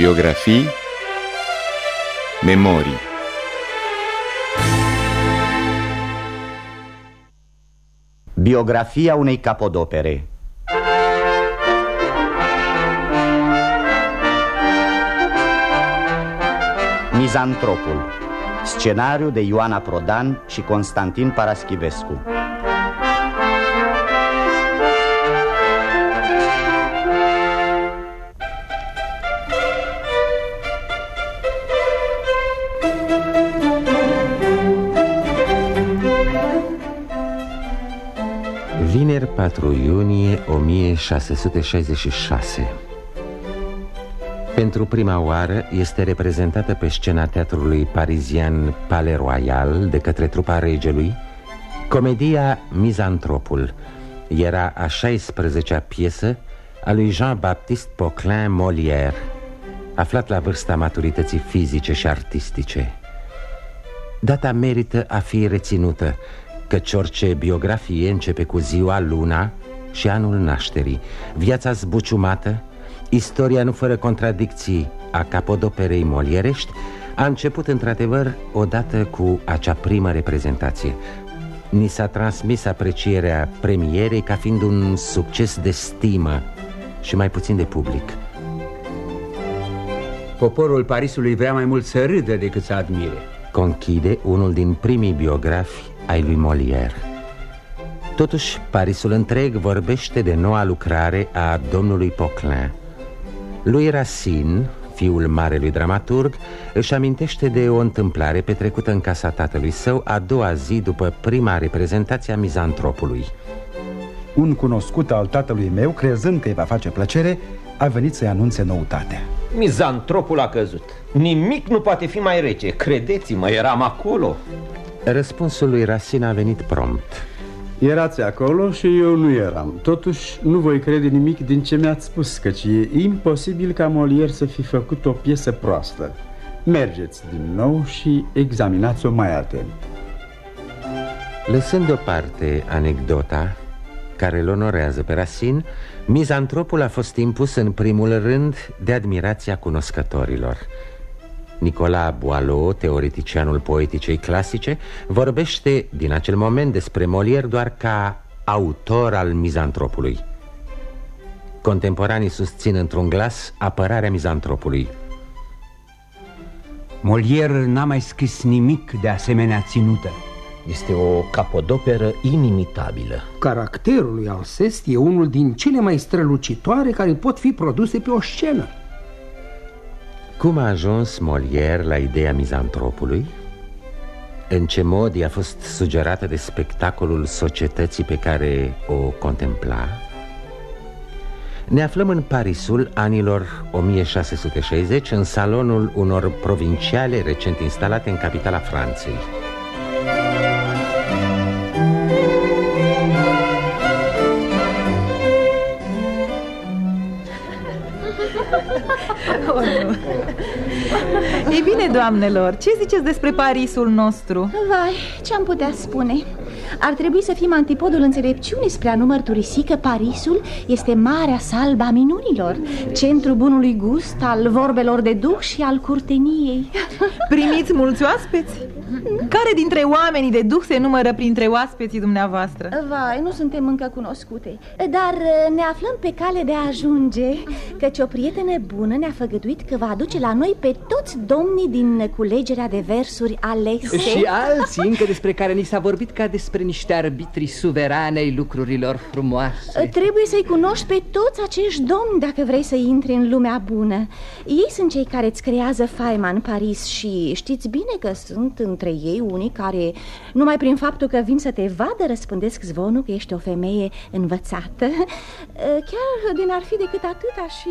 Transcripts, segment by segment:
Biografii Memorii. Biografia unei capodopere. Mizantropul. Scenariu de Ioana Prodan și Constantin Paraschivescu Vineri 4 iunie 1666 Pentru prima oară este reprezentată pe scena teatrului parizian Palais Royal de către trupa regelui Comedia Mizantropul. Era a 16-a piesă a lui Jean-Baptiste Poquelin Molière Aflat la vârsta maturității fizice și artistice. Data merită a fi reținută Căci orice biografie începe cu ziua, luna și anul nașterii. Viața zbuciumată, istoria nu fără contradicții a capodoperei molierești A început într-adevăr odată cu acea primă reprezentație. Ni s-a transmis aprecierea premierei ca fiind un succes de stimă și mai puțin de public. Poporul Parisului vrea mai mult să râdă decât să admire. Conchide unul din primii biografi ai lui Molière. Totuși, Parisul întreg vorbește de noua lucrare a domnului Poquelin. Lui Racine, fiul marelui dramaturg, își amintește de o întâmplare petrecută în casa tatălui său a doua zi după prima reprezentație a mizantropului. Un cunoscut al tatălui meu, crezând că îi va face plăcere, a venit să-i anunțe noutatea. Mizantropul a căzut. Nimic nu poate fi mai rece. Credeți-mă, eram acolo Răspunsul lui Racine a venit prompt. Erați acolo și eu nu eram. Totuși nu voi crede nimic din ce mi-ați spus Căci e imposibil ca Molière să fi făcut o piesă proastă. Mergeți din nou și examinați-o mai atent. Lăsând deoparte anecdota care îl onorează pe Racine Mizantropul a fost impus în primul rând de admirația cunoscătorilor Nicola Boileau, teoreticianul poeticei clasice, vorbește din acel moment despre Molière doar ca autor al mizantropului. Contemporanii susțin într-un glas apărarea mizantropului. Molière n-a mai scris nimic de asemenea ținută Este o capodoperă inimitabilă Caracterul lui Alcest e unul din cele mai strălucitoare care pot fi produse pe o scenă Cum a ajuns Molière la ideea mizantropului? În ce mod i-a fost sugerată de spectacolul societății pe care o contempla? Ne aflăm în Parisul anilor 1660 În salonul unor provinciale recent instalate în capitala Franței bine, doamnelor, ce ziceți despre Parisul nostru? Vai, ce-am putea spune? Ar trebui să fim antipodul înțelepciunii spre a nu mărturisi că Parisul este marea salba a minunilor Centru bunului gust, al vorbelor de duh și al curteniei Primiți mulți oaspeți? Care dintre oamenii de duh se numără printre oaspeții dumneavoastră? Vai, nu suntem încă cunoscute Dar uh, ne aflăm pe cale de a ajunge Căci o prietenă bună ne-a făgăduit că va aduce la noi pe toți domnii din culegerea de versuri alese Și alții încă despre care ni s-a vorbit ca despre niște arbitri suverane ai lucrurilor frumoase. Trebuie să-i cunoști pe toți acești domni dacă vrei să intri în lumea bună. Ei sunt cei care îți creează faima în Paris și știți bine că sunt între ei unii care, numai prin faptul că vin să te vadă, răspândesc zvonul că ești o femeie învățată. Chiar din ar fi decât atâta și...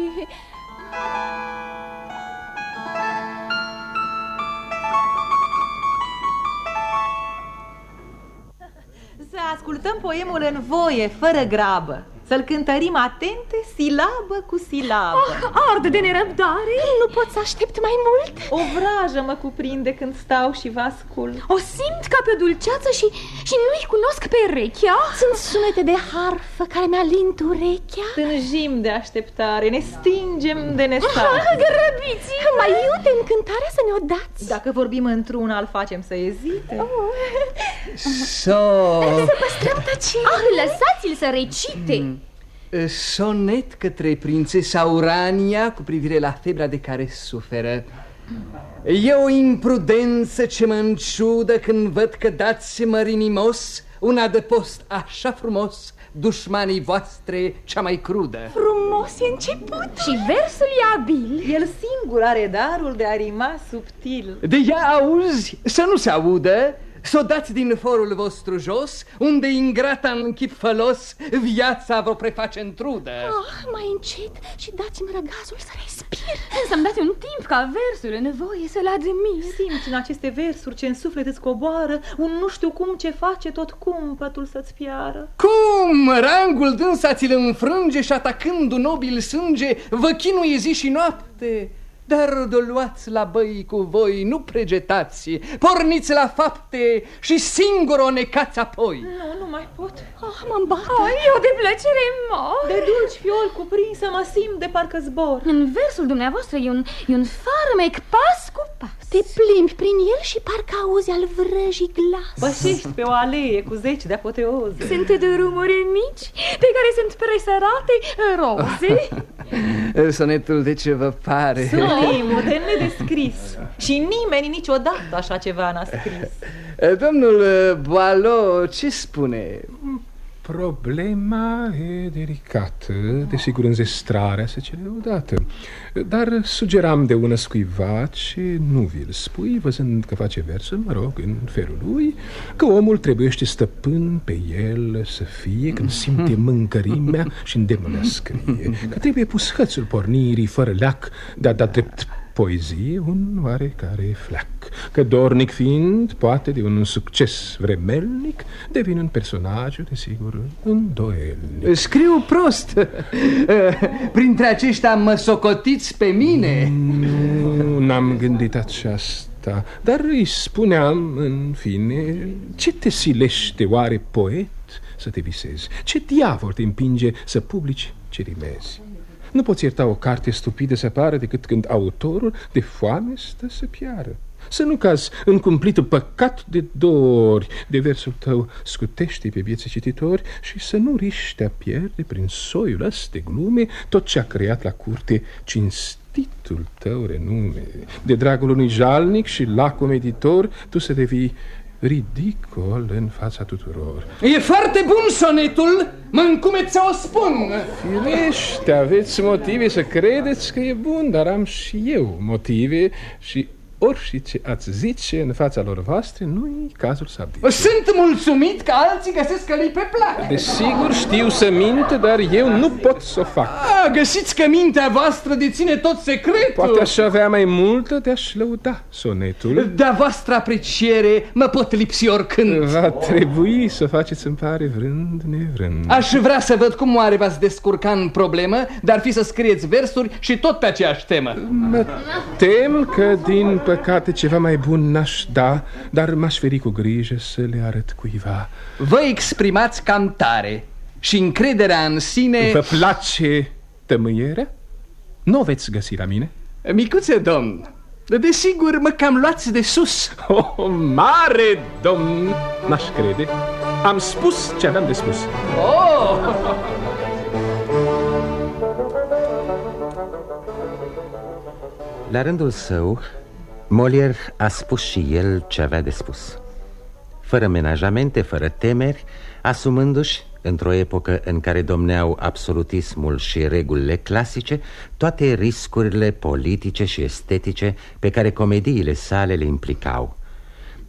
Să ascultăm poemul în voie, fără grabă. Să-l cântărim atente, silabă cu silabă. Oh, Ard de nerăbdare. Nu pot să aștept mai mult. O vrajă mă cuprinde când stau și vă ascult. O simt ca pe o dulceață și, și nu-i cunosc pe rechea? Sunt sunete de harfă care mi-alint urechea. Tânjim de așteptare, ne stingem de nestat Grăbiți! Mai iute în cântare să ne-o dați. Dacă vorbim într-una, îl facem să ezite. Oh. So... Să păstrăm tăcere Ah, lăsați-l să recite. Mm. Sonet către prințesa Urania cu privire la febra de care suferă E o imprudență ce mă înciudă când văd că dați mărinimos un adăpost așa frumos dușmanii voastre cea mai crudă. Frumos e început. Și versul e abil. El singur are darul de a rima subtil. De ea auzi să nu se audă să o dați din forul vostru jos, unde ingrata în chip fălos viața vă preface în trudă. Oh, mai încet și dați-mi răgazul să respir. Să-mi dați un timp ca versul e nevoie să-l admir. Simți în aceste versuri ce în suflet îți coboară, un nu știu cum ce face tot cumpătul să-ți piară. Cum? Rangul dânsa ți-l înfrânge și atacând un nobil sânge, vă chinuie zi și noapte. Dar luați la băi cu voi, nu pregetați, porniți la fapte și singur o necați apoi. Nu, nu mai pot. Oh, mă bată. Oh, eu de plăcere mor. De dulci fiol cuprinsă mă simt de parcă zbor. În versul dumneavoastră e un, e un farmec pas cu pas. Te plimbi prin el și parcă auzi al vrăjii glas. Pășești pe o alee cu zeci de apoteoze. Sunt drumuri mici pe care sunt presărate roze. Sonetul de ce vă pare? Sublimul, de nedescris. Și nimeni niciodată așa ceva n-a scris. Domnul Boalo, ce spune? Problema e delicată, desigur înzestrarea se cere odată. Dar sugeram de una scuiva ce nu vi-l spui Văzând că face versul, mă rog, în felul lui Că omul trebuiește stăpân pe el să fie Când simte mâncărimea și îndemnul a scrie. Că trebuie pus hățul pornirii fără leac De-a da drept poezie un oarecare flac Că dornic fiind, poate de un succes vremelnic Devin un personaj, desigur, îndoielnic Scriu prost Printre aceștia mă socotiți pe mine Nu, n-am gândit aceasta Dar îi spuneam, în fine Ce te silește oare poet să te visezi? Ce diavol te împinge să publici ce rimezi? Nu poți ierta o carte stupidă să pară decât când autorul de foame stă să piară. Să nu cazi în cumplitul păcat de dori De versul tău scutește pe vieții cititori Și să nu riști a pierde prin soiul ăsta de glume Tot ce a creat la curte cinstitul tău renume De dragul unui jalnic și lacom editor Tu să devii ridicol în fața tuturor. E foarte bun sonetul, mă încumeți să o spun. Firește, aveți motive să credeți că e bun, dar am și eu motive și orice ați zice în fața lor voastre, nu-i cazul să abdice. Sunt mulțumit că alții găsesc că li pe plac. Desigur știu să minte, dar eu nu pot să o fac. A, găsiți că mintea voastră deține tot secretul. Poate aș avea mai multă de a-și lăuda sonetul. De-a voastră apreciere mă pot lipsi oricând. Va trebui să faceți, îmi pare, vrând nevrând. Aș vrea să văd cum oare v-ați descurca în problemă, dar fi să scrieți versuri și tot pe aceeași temă. Mă tem că din păcate ceva mai bun n-aș da, dar m-aș feri cu grijă să le arăt cuiva. Vă exprimați cam tare și încrederea în sine... Vă place tămâierea? Nu o veți găsi la mine? Micuțe domn, desigur mă cam luați de sus. Oh, mare domn! N-aș crede. Am spus ce aveam de spus. Oh! La rândul său, Molière a spus și el ce avea de spus. Fără menajamente, fără temeri Asumându-și, într-o epocă în care domneau absolutismul și regulile clasice Toate riscurile politice și estetice pe care comediile sale le implicau.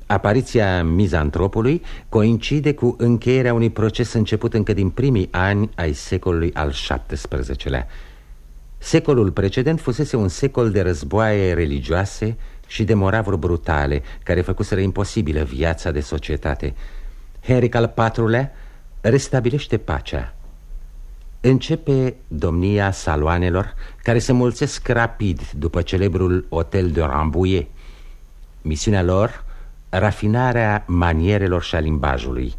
Apariția mizantropului coincide cu încheierea unui proces început încă din primii ani ai secolului al XVII-lea Secolul precedent fusese un secol de războaie religioase și de moravuri brutale care făcuseră imposibilă viața de societate. Henric al IV-lea restabilește pacea. Începe domnia saloanelor care se mulțesc rapid după celebrul Hotel de Rambouillet. Misiunea lor, rafinarea manierelor și a limbajului.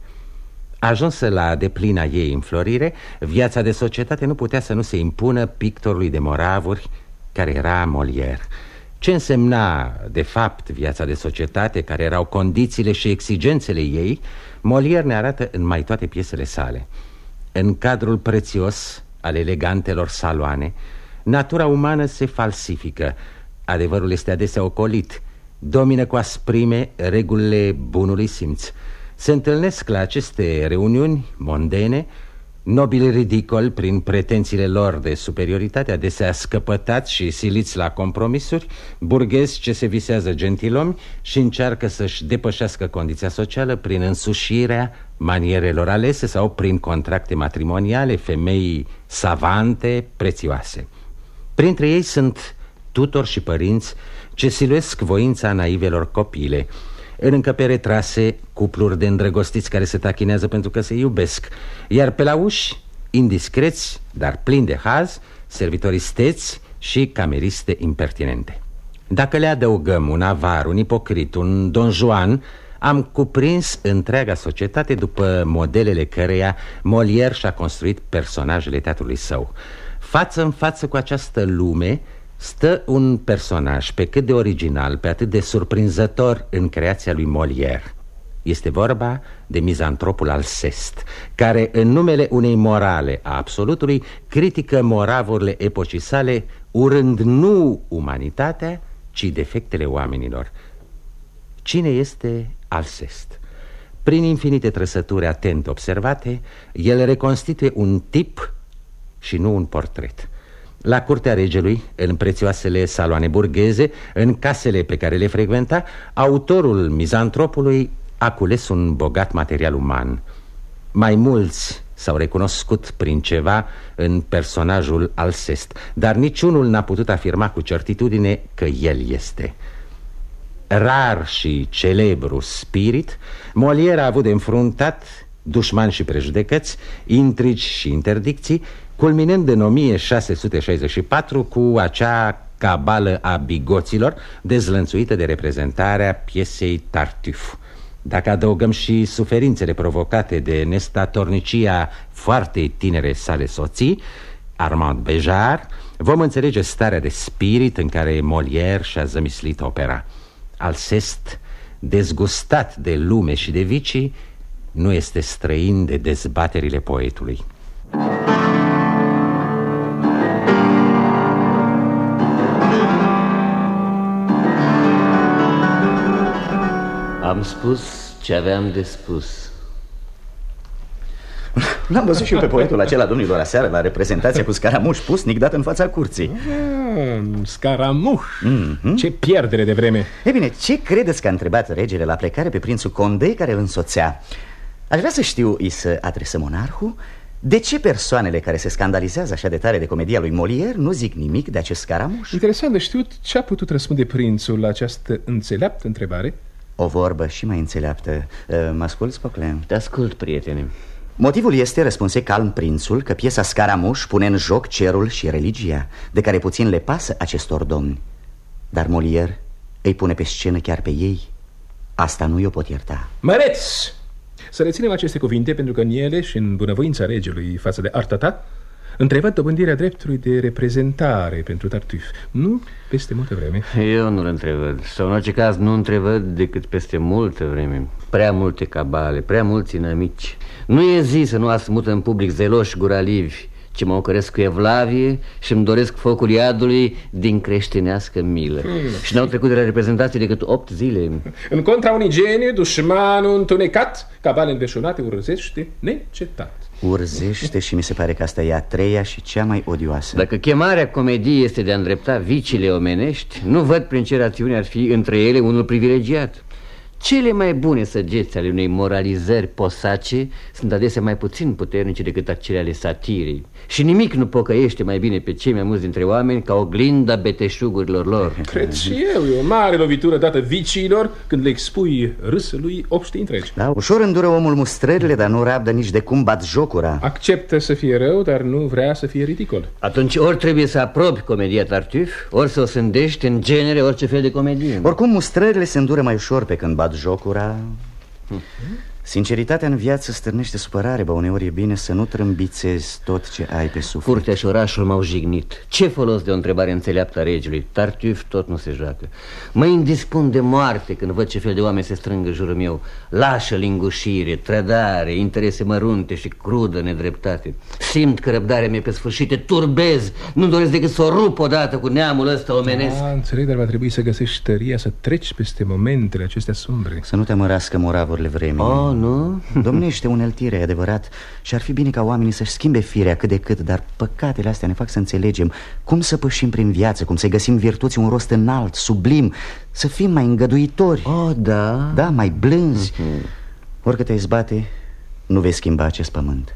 Ajunsă la deplina ei înflorire, viața de societate nu putea să nu se impună pictorului de moravuri care era Molière. Ce însemna, de fapt, viața de societate, care erau condițiile și exigențele ei, Molière ne arată în mai toate piesele sale. În cadrul prețios al elegantelor saloane, natura umană se falsifică, adevărul este adesea ocolit, domină cu asprime regulile bunului simț. Se întâlnesc la aceste reuniuni mondene Nobili ridicol, prin pretențiile lor de superioritate, adesea scăpătați și siliți la compromisuri, burghezi ce se visează gentilomi și încearcă să-și depășească condiția socială prin însușirea manierelor alese sau prin contracte matrimoniale, femei savante, prețioase. Printre ei sunt tutori și părinți ce siluesc voința naivelor copile, în încăpere trase cupluri de îndrăgostiți care se tachinează pentru că se iubesc. Iar pe la uși, indiscreți, dar plini de haz, servitori steți și cameriste impertinente. Dacă le adăugăm un avar, un ipocrit, un don Juan am cuprins întreaga societate după modelele căreia Molière și-a construit personajele teatrului său. Față în față cu această lume Stă un personaj pe cât de original, pe atât de surprinzător în creația lui Molière. Este vorba de mizantropul Alcest Care în numele unei morale a absolutului critică moravurile epocii sale Urând nu umanitatea, ci defectele oamenilor. Cine este Alcest? Prin infinite trăsături atent observate El reconstituie un tip și nu un portret la curtea regelui, în prețioasele saloane burgheze, în casele pe care le frecventa, autorul mizantropului a cules un bogat material uman. Mai mulți s-au recunoscut prin ceva în personajul Alcest, dar niciunul n-a putut afirma cu certitudine că el este. Rar și celebru spirit, Molière a avut de înfruntat dușmani și prejudecăți, intrigi și interdicții, culminând în 1664 cu acea cabală a bigoților dezlănțuită de reprezentarea piesei Tartuf. Dacă adăugăm și suferințele provocate de nestatornicia foarte tinere sale soții, Armand Bejar, vom înțelege starea de spirit în care Molière și-a zămislit opera. Alcest, dezgustat de lume și de vicii, nu este străin de dezbaterile poetului. Am spus ce aveam de spus L-am văzut și eu pe poetul acela, domnilor, aseară La reprezentația cu scaramuș pusnic dat în fața curții mm, Scaramuș? Mm -hmm. Ce pierdere de vreme E bine, ce credeți că a întrebat regele la plecare pe prințul Conde care îl însoțea? Aș vrea să știu, îi să adresă monarhul de ce persoanele care se scandalizează așa de tare de comedia lui Molière nu zic nimic de acest scaramuș? Interesant de știut ce a putut răspunde prințul la această înțeleaptă întrebare o vorbă și mai înțeleaptă. Uh, Mă ascult, Spoclen? Te ascult, prietene. Motivul este, răspunse calm prințul, că piesa Scaramuș pune în joc cerul și religia De care puțin le pasă acestor domni. Dar Molière îi pune pe scenă chiar pe ei. Asta nu i-o pot ierta. Măreț! Să reținem aceste cuvinte pentru că în ele și în bunăvoința regelui față de arta ta Întrevăd dobândirea dreptului de reprezentare pentru Tartuf Nu peste multă vreme. Eu nu-l întrevăd. Sau în orice caz nu întrevăd decât peste multă vreme. Prea multe cabale, prea mulți inamici. Nu e zi să nu asmut în public zeloși guralivi ce mă ocăresc cu evlavie și îmi doresc focul iadului din creștinească milă. Hmm. Și n-au trecut de la reprezentație decât opt zile. În contra unui geniu, dușmanul întunecat, cabale înveșunate, urzește necetat Urzește și mi se pare că asta e a treia și cea mai odioasă. Dacă chemarea comediei este de a îndrepta vicile omenești Nu văd prin ce rațiune ar fi între ele unul privilegiat Cele mai bune săgeți ale unei moralizări posace sunt adesea mai puțin puternice decât acele ale satirii. Și nimic nu pocăiește mai bine pe cei mai mulți dintre oameni ca oglinda beteșugurilor lor. Cred și eu, e o mare lovitură dată viciilor când le expui râsului obștii întregi. Da, ușor îndură omul mustrările, dar nu rabdă nici de cum bat jocura. Acceptă să fie rău, dar nu vrea să fie ridicol. Atunci ori trebuie să aprobi comedia Tartuf, ori să o sândești în genere orice fel de comedie. Oricum mustrările se îndură mai ușor pe când bat jocura Sinceritatea în viață stârnește supărare, bă, uneori e bine să nu trâmbițezi tot ce ai pe suflet. Curtea și orașul m-au jignit. Ce folos de o întrebare înțeleaptă a regiului? Tartuf tot nu se joacă. Mă indispun de moarte când văd ce fel de oameni se strâng în jurul meu. Lașă lingușire, trădare, interese mărunte și crudă nedreptate. Simt că răbdarea mea pe sfârșit turbez. Nu doresc decât să o rup odată cu neamul ăsta omenesc. Da, Înțeleg, dar va trebui să găsești tăria să treci peste momentele acestea sumbre. Să nu te mărască moravurile vremii. Oh, nu? Domnește uneltire, e adevărat. Și ar fi bine ca oamenii să-și schimbe firea cât de cât Dar păcatele astea ne fac să înțelegem Cum să pășim prin viață Cum să găsim virtuți un rost înalt, sublim Să fim mai îngăduitori. Oh, da? Da, mai blânzi. Mm-hmm. Oricât te izbate, nu vei schimba acest pământ.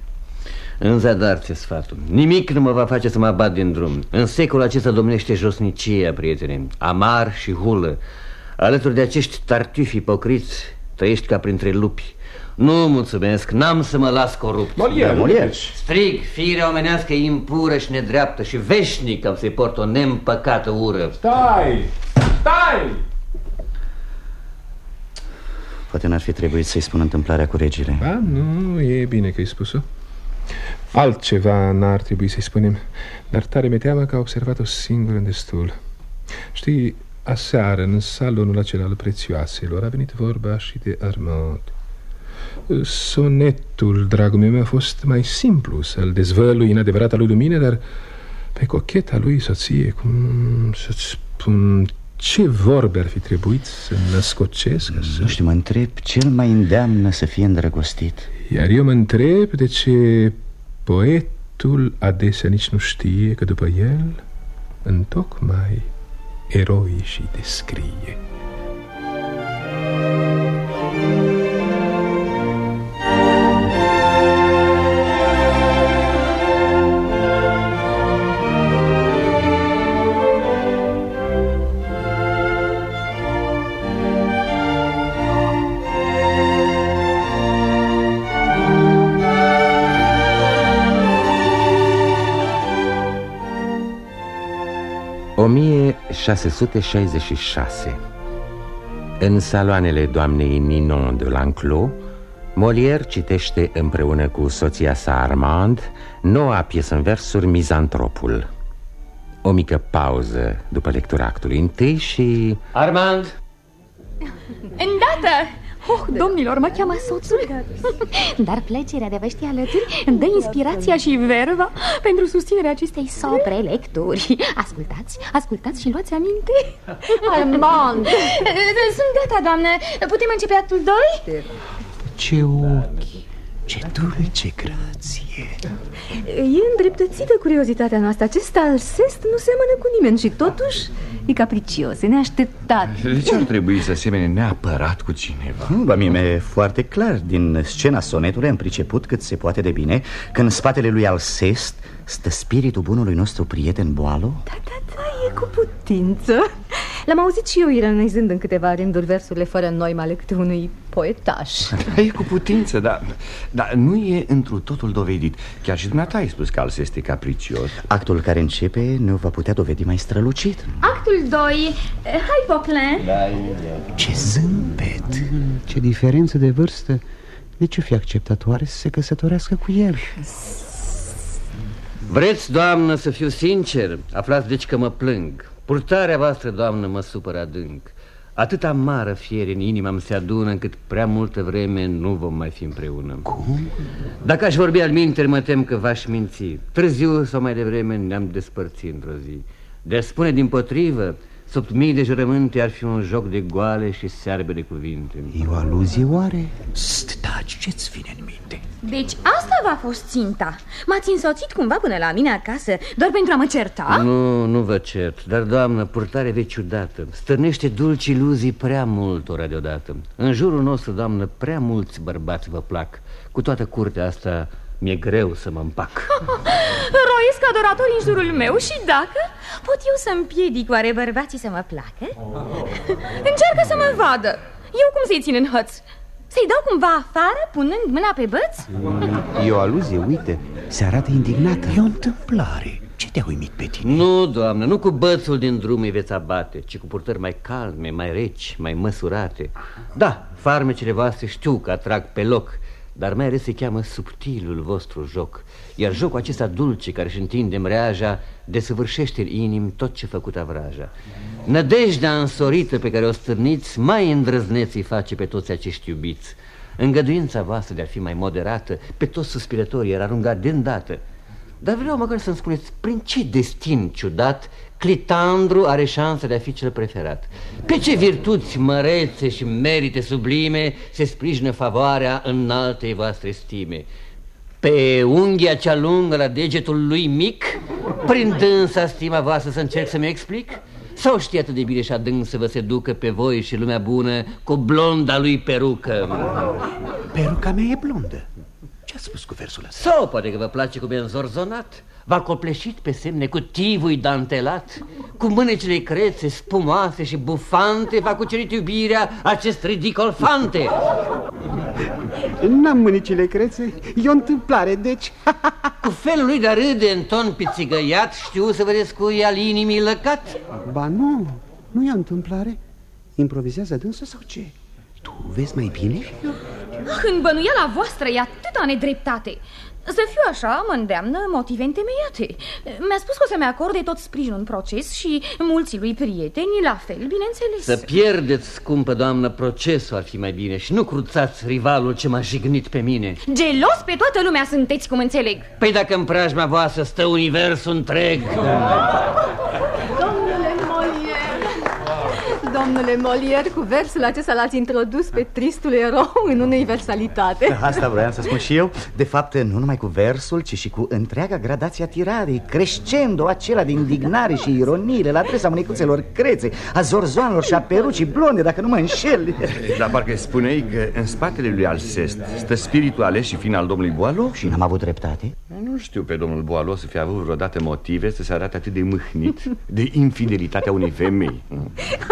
În zadar ți sfatul. Nimic nu mă va face să mă bat din drum. În secolul acesta domnește josnicia, prietene. Amar și hulă. Alături de acești tartufi ipocriți Trăiești ca printre lupi Nu mulțumesc, n-am să mă las corupt. Molier, da, Molier. Strig, firea omenească e impură și nedreaptă Și veșnic am să-i port o neîmpăcată ură. Stai, stai! Poate n-ar fi trebuit să-i spun întâmplarea cu regile. Ba, nu, e bine că ai spus-o. Altceva n-ar trebui să-i spunem Dar tare mi teamă că a observat-o singură în destul. Știi, aseară în salonul acela al prețioaselor A venit vorba și de Armand Sonetul, dragul meu, a fost mai simplu Să-l dezvălui în adevărata lui lumină Dar pe cocheta lui soție Cum să-ți spun ce vorbe ar fi trebuit să născocesc? Să... Nu știu, mă întreb ce îl mai îndeamnă să fie îndrăgostit Iar eu mă întreb de ce poetul adesea nici nu știe că după el Întocmai eroi și descrie O 1666 În saloanele doamnei Ninon de Lanclos Molière citește împreună cu soția sa Armand Noua piesă în versuri Mizantropul O mică pauză după lectura actului întâi și... Armand! Îndată! Oh, domnilor, mă cheamă soțul. Dar plăcerea de a vă ști alături îmi dă inspirația și verva pentru susținerea acestei sobre lecturi. Ascultați, ascultați și luați aminte. Armand. Sunt gata, doamnă Putem începe actul 2? Ce ochi, ce dulce grație. E îndreptățită curiozitatea noastră. Acest alsest nu seamănă cu nimeni și totuși e capricios, e neașteptat. De ce ar trebui să semene neapărat cu cineva? Ba, mie e foarte clar. Din scena sonetului am priceput cât se poate de bine Că în spatele lui Alsest stă spiritul bunului nostru prieten Boalo. Da, da, da, e cu putință L-am auzit și eu ironizând în câteva rânduri versurile fără noi ale câte unui poetaș. Da, e cu putință, dar, dar nu e întru totul dovedit. Chiar și dumneata ai spus că Alsest este capricios. Actul care începe ne va putea dovedi mai strălucit. Actul 2 Hai, Poplin da, Ce zâmbet. Ce diferență de vârstă. De ce fi acceptat? Oare să se căsătorească cu el? Vreți, doamnă, să fiu sincer? Aflați deci că mă plâng Purtarea voastră, doamnă, mă supără adânc. Atât amară fiere în inima îmi se adună Încât prea multă vreme nu vom mai fi împreună. Cum? Dacă aș vorbi al minteri, mă tem că v-aș minți. Târziu sau mai devreme ne-am despărțit într-o zi. De spune din potrivă Sub mii de jurământe ar fi un joc de goale și searbe de cuvinte E o aluzie oare? St, taci, ce-ți vine în minte? Deci asta v-a fost ținta M-ați însoțit cumva până la mine acasă Doar pentru a mă certa? Nu, nu vă cert, dar doamnă, purtare vei ciudată Stârnește dulci iluzii prea multora deodată În jurul nostru, doamnă, prea mulți bărbați vă plac Cu toată curtea asta mi-e greu să mă împac Roiesc adoratori în jurul meu și dacă pot eu să împiedic oare bărbații să mă placă? Încearcă să mă vadă Eu cum să-i țin în hăț? Să-i dau cumva afară punând mâna pe băț? E o aluzie, uite, se arată indignată E o întâmplare ce te-a uimit pe tine? Nu, doamnă, nu cu bățul din drum îi veți abate Ci cu purtări mai calme, mai reci, mai măsurate Da, farmecele voastre știu că atrag pe loc Dar mai ales se cheamă subtilul vostru joc. Iar jocul acesta dulce care își întinde mreaja Desăvârșește în inim tot ce făcut avraja. Nădejdea însorită pe care o stârniți Mai îndrăzneți îi face pe toți acești iubiți. Îngăduința voastră de a fi mai moderată Pe toți suspirătorii era aruncat de îndată. Dar vreau măcar să-mi spuneți Prin ce destin ciudat Clitandru are șansa de a fi cel preferat. Pe ce virtuți mărețe și merite sublime Se sprijină favoarea înaltei voastre stime. Pe unghia cea lungă la degetul lui mic Prin dânsa stima voastră să încerc să-mi explic? Sau știe atât de bine și adânc să vă seducă pe voi și lumea bună Cu blonda lui perucă? Peruca mea e blondă. Ce a spus cu versul ăsta? Sau poate că vă place cum e înzorzonat V-a copleșit pe semne cu tivui dantelat Cu mânecile crețe, spumoase și bufante V-a cucerit iubirea acest ridicol fante N-am mânicile crețe, e o întâmplare, deci Cu felul lui de a râde în ton pițigăiat Știu să vă descui al inimii lăcat Ba nu, nu e o întâmplare Improvizează dânsă sau ce? Tu vezi mai bine? Ah, în bănuiala voastră e atâta nedreptate Să fiu așa mă îndeamnă motive întemeiate. Mi-a spus că o să-mi acorde tot sprijinul în proces Și mulți lui prieteni, la fel, bineînțeles. Să pierdeți, scumpă doamnă, procesul ar fi mai bine Și nu cruțați rivalul ce m-a jignit pe mine. Gelos pe toată lumea sunteți, cum înțeleg. Păi dacă în preajma voastră stă universul întreg. Domnule Molière Domnule Molière, cu versul acesta l-ați introdus pe tristul erou în universalitate. Asta vroiam să spun și eu. De fapt, nu numai cu versul, ci și cu întreaga gradație a tiradei Crescendo acela de indignare și ironie La adresa mânecuțelor crețe A zorzoanelor și a perucii blonde, dacă nu mă înșel. Dar parcă spuneai că în spatele lui Alcest Stă spiritul ales și fin al domnului Boalo Și n-am avut dreptate? Nu știu pe domnul Boalo să fie avut vreodată motive Să se arate atât de mâhnit De infidelitatea unei femei.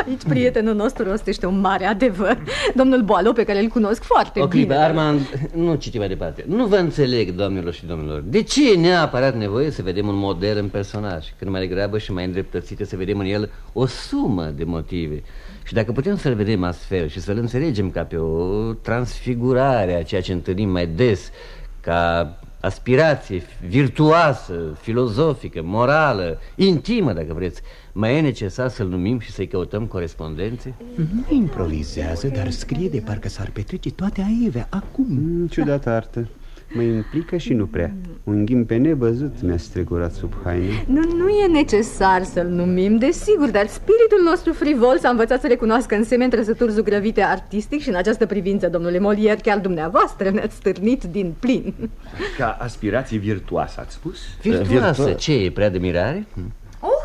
Aici prietenul nostru rostește un mare adevăr. Domnul Boalo, pe care îl cunosc foarte o clipă, bine Armand, nu citi mai departe. Nu vă înțeleg, doamnelor și domnilor. De ce e neapărat nevoie să vedem un modern personaj Când mai degrabă și mai îndreptățită să vedem în el o sumă de motive? Și dacă putem să-l vedem astfel și să-l înțelegem ca pe o transfigurare a ceea ce întâlnim mai des Ca aspirație virtuoasă, filozofică, morală, intimă, dacă vreți. Mai e necesar să-l numim și să-i căutăm corespondențe? Nu improvizează, dar scrie de parcă s-ar petrece toate aivea acum. Mm, Ciudată artă Mă implică și nu prea Un ghim nevăzut mi-a strecurat sub haine Nu, nu e necesar să-l numim, desigur Dar spiritul nostru frivol s-a învățat să recunoască în semeni trăsături zugrăvite artistic Și în această privință, domnule Molière, chiar dumneavoastră ne-ați stârnit din plin Ca aspirație virtuoasă, ați spus? Virtuoasă? Ce e? Prea de mirare?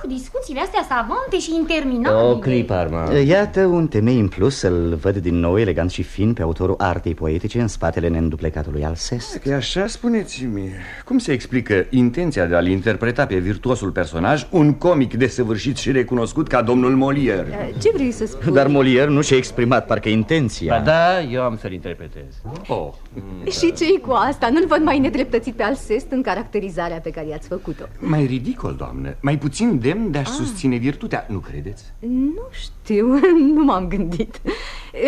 Oh, discuțiile astea savante și interminabile. O clipă, Armand. Iată un temei în plus să-l văd din nou elegant și fin Pe autorul artei poetice în spatele neînduplecatului Alcest Că așa spuneți-mi Cum se explică intenția de a-l interpreta pe virtuosul personaj Un comic desăvârșit și recunoscut ca domnul Molière? Ce vrei să spui? Dar Molière nu și-a exprimat parcă intenția. Ba da, eu am să-l interpretez. Oh. Și ce cu asta? Nu-l văd mai nedreptățit pe Alcest în caracterizarea pe care i-ați făcut-o. Mai ridicol, doamnă Mai puțin demn de a-și susține virtutea, nu credeți? Nu știu, nu m-am gândit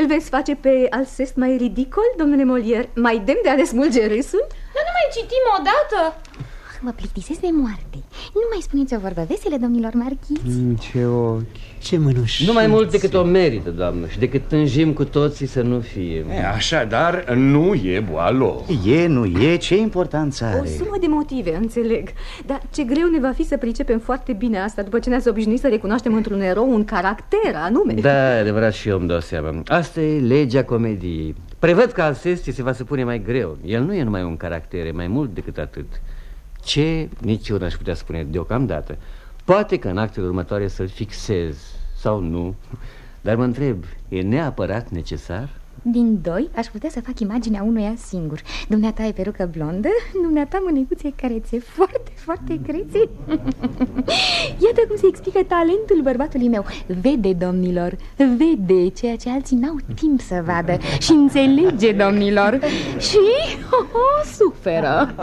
Îl veți face pe Alcest mai ridicol, domnule Molière? Mai demn de a ne smulge râsul? Dar nu mai citim odată mă plictisesc de moarte Nu mai spuneți o vorbă vesele, domnilor marchiți mm, Ce ochi, ce mânuși Nu mai mult decât o merită, doamnă Și decât tânjim cu toții să nu fie e, Așadar, nu e boalo E, nu e, ce importanță are? O sumă de motive, înțeleg. Dar ce greu ne va fi să pricepem foarte bine asta După ce ne-ați obișnuit să recunoaștem într-un erou un caracter anume. Da, adevărat și eu îmi dau seama. Asta e legea comediei. Prevăd că Alcestie se va să pune mai greu. El nu e numai un caracter, e mai mult decât atât. Ce nici eu n-aș putea spune deocamdată Poate că în actele următoare să-l fixez Sau nu Dar mă întreb, e neapărat necesar? Din doi aș putea să fac imaginea unuia singur. Dumneata ai perucă blondă, dumneata mânecuțe carețe Foarte, foarte crețe. Iată cum se explică talentul bărbatului meu. Vede, domnilor, vede ceea ce alții n-au timp să vadă Și înțelege, domnilor. Și, oh, oh, suferă.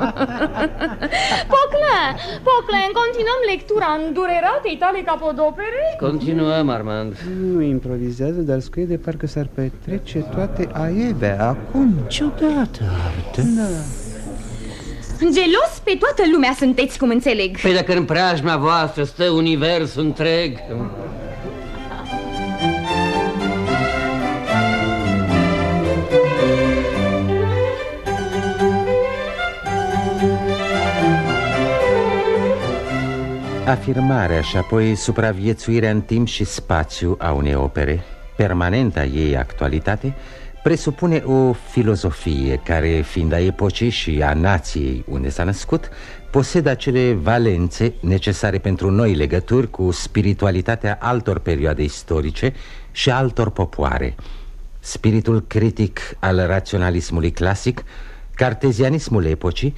Poclin, Poclin, continuăm lectura îndureratei tale capodopere? Continuăm, Armand. Nu improvizează, dar scrie de parcă s-ar petrece toate toate aiebe acum Ciudată artă. Da. Gelos pe toată lumea sunteți, cum înțeleg. Păi dacă în preajma voastră stă universul întreg. Afirmarea și apoi supraviețuirea în timp și spațiu a unei opere permanenta ei actualitate presupune o filozofie care, fiind a epocii și a nației unde s-a născut, posedă acele valențe necesare pentru noi legături cu spiritualitatea altor perioade istorice și altor popoare. Spiritul critic al raționalismului clasic, cartezianismul epocii,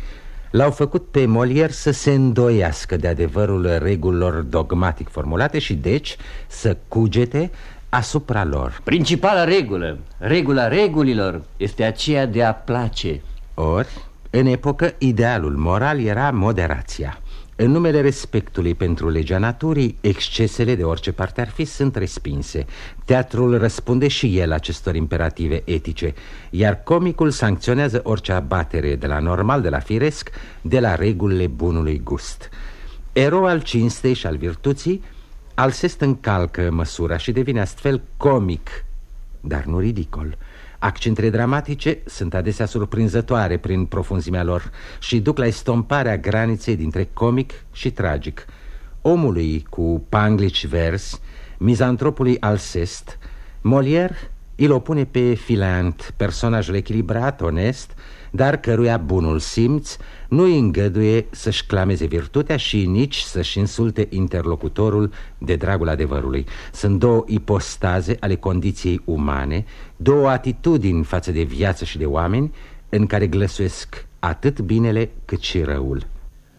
L-au făcut pe Molière să se îndoiască de adevărul regulilor dogmatic formulate și deci să cugete asupra lor Principala regulă, regula regulilor, este aceea de a place Ori, în epocă, idealul moral era moderația în numele respectului pentru legea naturii, excesele de orice parte ar fi sunt respinse. Teatrul răspunde și el acestor imperative etice, iar comicul sancționează orice abatere de la normal, de la firesc, de la regulile bunului gust. Erou al cinstei și al virtuții, Alcest încalcă măsura și devine astfel comic, dar nu ridicol. Accentele dramatice sunt adesea surprinzătoare prin profunzimea lor și duc la estomparea graniței dintre comic și tragic. Omului cu panglici vers, mizantropului Alcest, Molière îl opune pe Filant, personajul echilibrat, onest, dar căruia bunul simț nu îi îngăduie să-și clameze virtutea și nici să-și insulte interlocutorul de dragul adevărului. Sunt două ipostaze ale condiției umane, două atitudini față de viață și de oameni, în care glăsuiesc atât binele cât și răul.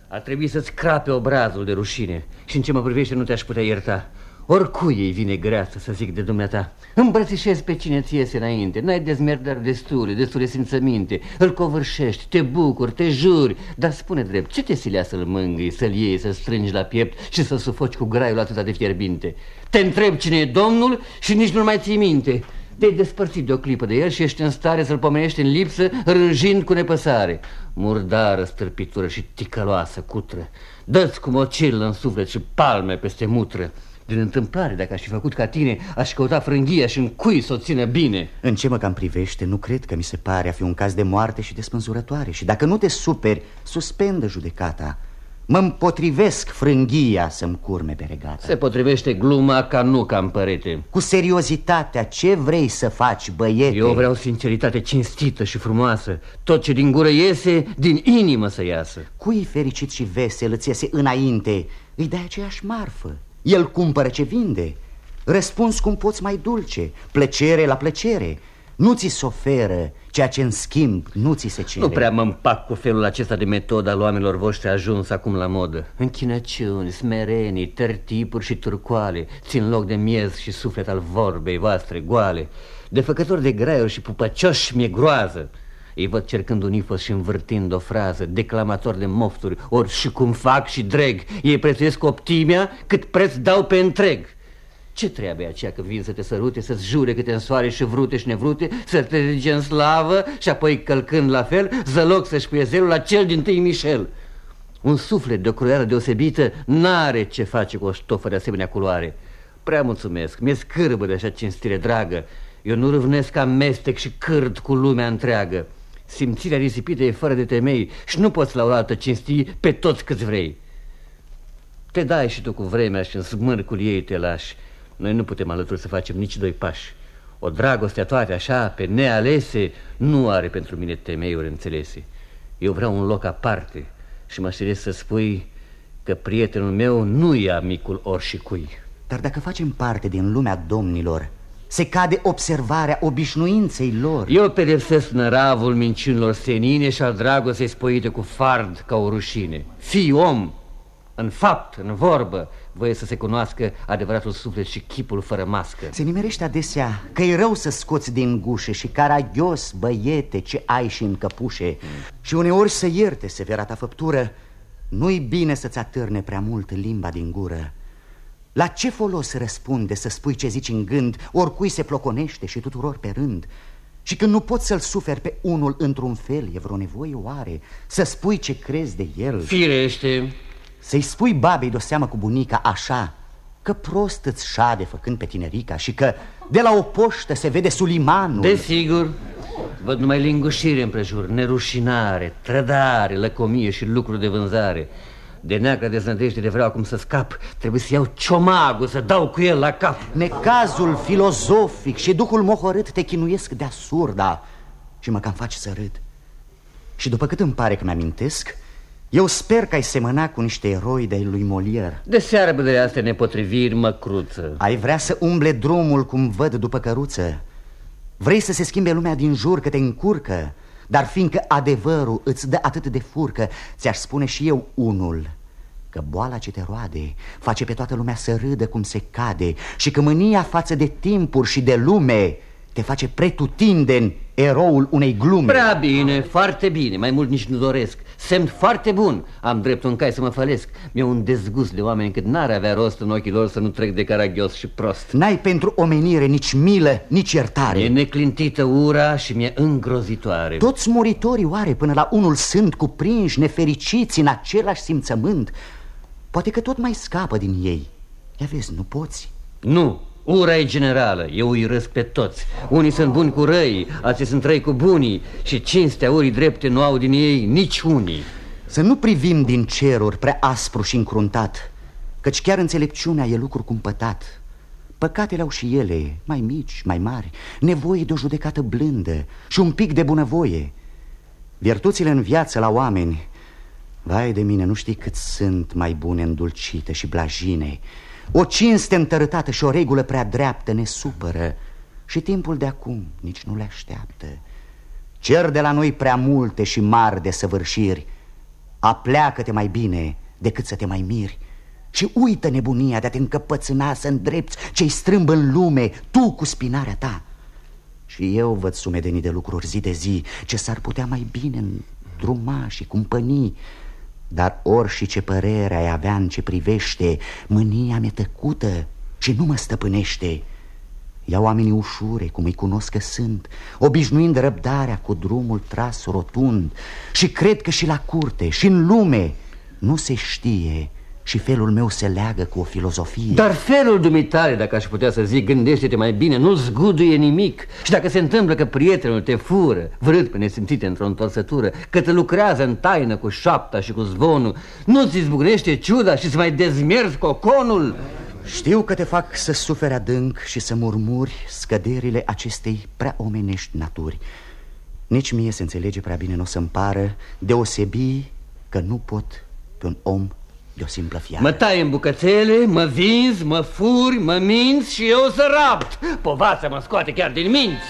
Ar trebui să-ți crape obrazul de rușine și în ce mă privește nu te-aș putea ierta. Oricui ei vine greață să zic de dumneata Îmbrățișezi pe cine ți iese înainte N-ai dezmerdări destule, destule simțăminte Îl covârșești, te bucuri, te juri Dar spune drept, ce te silea să-l mângâi, să-l iei, să strângi la piept Și să sufoci cu graiul atâta de fierbinte Te întreb cine e domnul și nici nu mai ții minte te-ai despărțit de o clipă de el și ești în stare să-l pomenești în lipsă, rânjind cu nepăsare. Murdară, stârpitură și ticăloasă, cutră. Dă-ți cum o în suflet și palme peste mutră. Din întâmplare, dacă aș fi făcut ca tine, aș căuta frânghia și în cui să o țină bine. În ce mă cam privește, nu cred că mi se pare a fi un caz de moarte și de spânzurătoare. Și dacă nu te superi, suspendă judecata. Mă împotrivesc frânghia să-mi curme pe regata. Se potrivește gluma ca nu ca în părete Cu seriozitatea, ce vrei să faci, băiete? Eu vreau sinceritate cinstită și frumoasă. Tot ce din gură iese, din inimă să iasă. Cui fericit și vesel îți iese înainte? Îi dai aceeași marfă el cumpără ce vinde. Răspuns cum poți mai dulce Plăcere la plăcere. Nu ți se oferă ceea ce în schimb nu ți se cere. Nu prea mă împac cu felul acesta de metodă al oamenilor voștri ajuns acum la modă. Închinăciuni, smerenii, tertipuri și turcoale Țin loc de miez și suflet al vorbei voastre goale. De făcători de graiuri și pupăcioși mi-e groază îi văd cercând un ifos și învârtind o frază Declamator de mofturi. Ori și cum fac și dreg. Ei prețuiesc optimia cât preț dau pe întreg. Ce trebuie aceea că vin să te sărute, să-ți jure că te însoare și vrute și nevrute, să te ridice în slavă și apoi călcând la fel, zăloc să-și puie zelul la cel din tâi Michel? Un suflet de o culoare deosebită n-are ce face cu o stofă de asemenea culoare. Prea mulțumesc, mi-e scârbă de așa cinstire dragă. Eu nu râvnesc amestec și cârd cu lumea întreagă Simțirea risipită e fără de temei Și nu poți la o altă cinsti pe toți câți vrei. Te dai și tu cu vremea și în smârcul ei te lași. Noi nu putem alături să facem nici doi pași. O dragoste toate așa, pe nealese Nu are pentru mine temeiuri înțelese. Eu vreau un loc aparte Și mă să spui că prietenul meu nu e amicul oricui. Dar dacă facem parte din lumea domnilor se cade observarea obișnuinței lor. Eu pedepsesc năravul minciunilor senine și al dragostei spoite cu fard ca o rușine. Fii om, în fapt, în vorbă, voie să se cunoască adevăratul suflet și chipul fără mască. Se nimerește adesea că e rău să scoți din gușe și caragios băiete ce ai și în căpușe. Mm. Și uneori să ierte severata făptură Nu-i bine să-ți atârne prea mult limba din gură la ce folos răspunde să spui ce zici în gând Oricui se ploconește și tuturor pe rând? Și când nu poți să-l suferi pe unul într-un fel E vreo nevoie oare Să spui ce crezi de el? Firește. Să-i spui babei de-o seamă cu bunica așa Că prost îți șade făcând pe tinerica Și că de la o poștă se vede Sulimanul. Desigur. Văd numai lingușire împrejur, nerușinare, trădare, lăcomie și lucruri de vânzare de neagră deznădejde de vreau acum să scap. Trebuie să iau ciomagul, să dau cu el la cap. Necazul filozofic și duhul mohorât te chinuiesc de asurda. Și mă cam faci să râd. Și după cât îmi pare că mi-amintesc Eu sper că ai semăna cu niște eroi de lui Molière. De seară de astea nepotriviri, măcruță Ai vrea să umble drumul cum văd după căruță? Vrei să se schimbe lumea din jur, că te încurcă dar fiindcă adevărul îți dă atât de furcă Ți-aș spune și eu unul Că boala ce te roade Face pe toată lumea să râdă cum se cade Și că mânia față de timpuri și de lume Te face pretutindeni eroul unei glume. Prea bine, foarte bine, mai mult nici nu doresc. Semn foarte bun, am dreptul în cai să mă fălesc. Mi-e un dezgust de oameni cât n-ar avea rost în ochii lor să nu trec de caragios și prost. N-ai pentru omenire nici milă, nici iertare. E neclintită ura și mi-e îngrozitoare. Toți muritorii oare până la unul sunt cuprinși, nefericiți în același simțământ? Poate că tot mai scapă din ei. Ia vezi, nu poți? Nu, Ura e generală, eu îi răsc pe toți. Unii sunt buni cu răi, alții sunt răi cu bunii Și cinstea urii drepte nu au din ei nici unii Să nu privim din ceruri prea aspru și încruntat Căci chiar înțelepciunea e lucru cumpătat Păcatele au și ele, mai mici, mai mari Nevoie de o judecată blândă și un pic de bunăvoie. Virtuțile în viață la oameni Vai de mine, nu știi cât sunt mai bune îndulcite și blajine o cinste întărâtată și o regulă prea dreaptă ne supără Și timpul de acum nici nu le așteaptă. Cer de la noi prea multe și mari de săvârșiri Apleacă-te mai bine decât să te mai miri. Și uită nebunia de a te încăpățâna să îndrepți Ce-i strâmb în lume, tu cu spinarea ta. Și eu văd sumedenii de lucruri zi de zi Ce s-ar putea mai bine druma și cumpănii dar ori și ce părere ai avea în ce privește Mânia mea tăcută și nu mă stăpânește. Ia oamenii ușure, cum îi cunosc că sunt Obișnuind răbdarea cu drumul tras rotund. Și cred că și la curte și în lume Nu se știe și felul meu se leagă cu o filozofie. Dar felul dumitare, dacă aș putea să zic, gândește-te mai bine, nu zguduie nimic. Și dacă se întâmplă că prietenul te fură, vrât pe nesimțite într-o întorsătură Că te lucrează în taină cu șapta și cu zvonul Nu ți zbucnește ciuda și să mai dezmierzi coconul? Știu că te fac să suferi adânc și să murmuri scăderile acestei prea omenești naturi. Nici mie se înțelege prea bine, nu o să-mi pară deosebi că nu pot pe un om de o simplă fiară. Mă tai în bucățele, mă vinzi, mă furi, mă minți și eu să rapt. Povața mă scoate chiar din minți.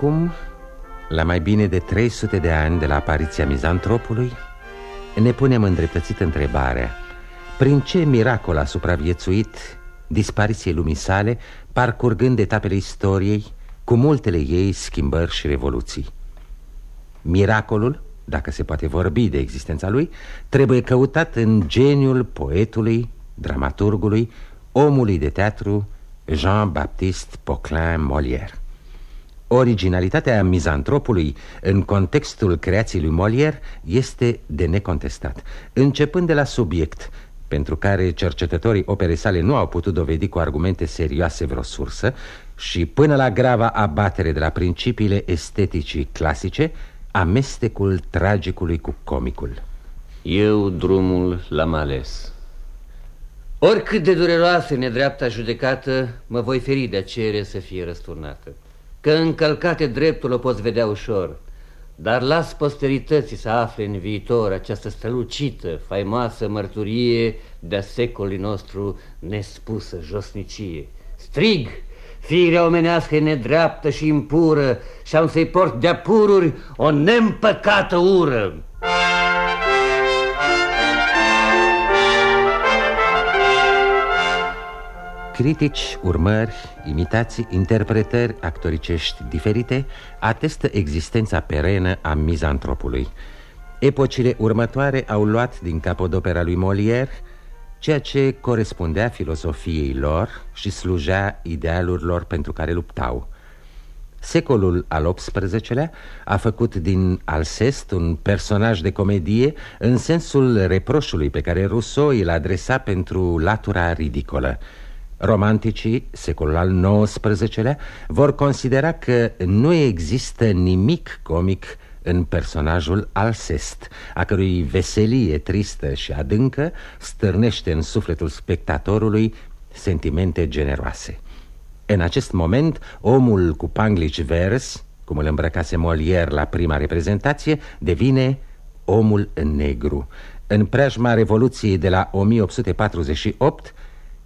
Acum, la mai bine de 300 de ani de la apariția mizantropului, ne punem îndreptățit întrebarea Prin ce miracol a supraviețuit dispariției lumii sale, parcurgând etapele istoriei, cu multele ei schimbări și revoluții. Miracolul, dacă se poate vorbi de existența lui, trebuie căutat în geniul poetului, dramaturgului, omului de teatru Jean-Baptiste Poquelin Molière. Originalitatea mizantropului în contextul creației lui Molière este de necontestat, începând de la subiect, pentru care cercetătorii operei sale nu au putut dovedi cu argumente serioase vreo sursă, și până la grava abatere de la principiile esteticii clasice, amestecul tragicului cu comicul. Eu drumul l-am ales. Oricât de dureroasă nedreapta judecată, mă voi feri de cere să fie răsturnată. Că încălcate dreptul o poți vedea ușor, dar las posterității să afle în viitor această strălucită, faimoasă mărturie de-a secolului nostru nespusă josnicie. Strig! Firea omenească e nedreaptă și impură și am să-i port de-a pururi o neîmpăcată ură. Critici, urmări, imitații, interpretări actoricești diferite atestă existența perenă a mizantropului. Epocile următoare au luat din capodopera lui Molière ceea ce corespundea filosofiei lor și slujea idealurilor pentru care luptau. Secolul al XVIII-lea a făcut din Alcest un personaj de comedie în sensul reproșului pe care Rousseau îl adresa pentru latura ridicolă. Romanticii, secolul al XIX-lea, vor considera că nu există nimic comic în personajul Alcest, a cărui veselie tristă și adâncă stârnește în sufletul spectatorului sentimente generoase. În acest moment, omul cu panglici vers, cum îl îmbrăcase Molière la prima reprezentație, devine omul în negru. În preajma Revoluției de la 1848,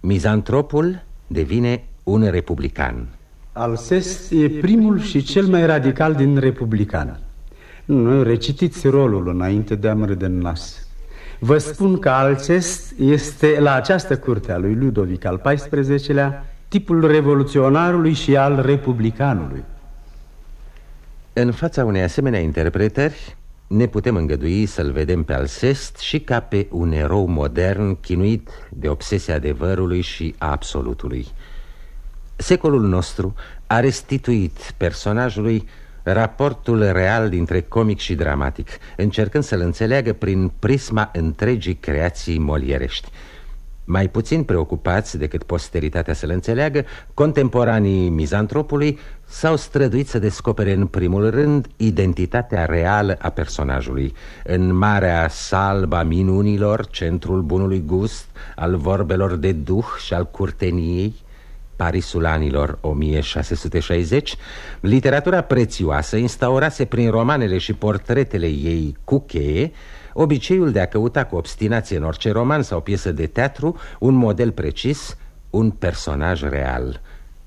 mizantropul devine un republican. Alcest e primul și cel mai radical din republican. Nu, recitiți rolul înainte de a mă râde în nas. Vă spun că Alcest este la această curte a lui Ludovic al XIV-lea tipul revoluționarului și al republicanului. În fața unei asemenea interpretări, ne putem îngădui să-l vedem pe Alcest și ca pe un erou modern chinuit de obsesia adevărului și a absolutului. Secolul nostru a restituit personajului raportul real dintre comic și dramatic, încercând să-l înțeleagă prin prisma întregii creații molierești. Mai puțin preocupați decât posteritatea să-l înțeleagă, contemporanii mizantropului s-au străduit să descopere în primul rând identitatea reală a personajului. În marea salba minunilor, centrul bunului gust, al vorbelor de duh și al curteniei, Parisul anilor 1660, literatura prețioasă instaurase prin romanele și portretele ei cu cheie obiceiul de a căuta cu obstinație în orice roman sau piesă de teatru un model precis, un personaj real.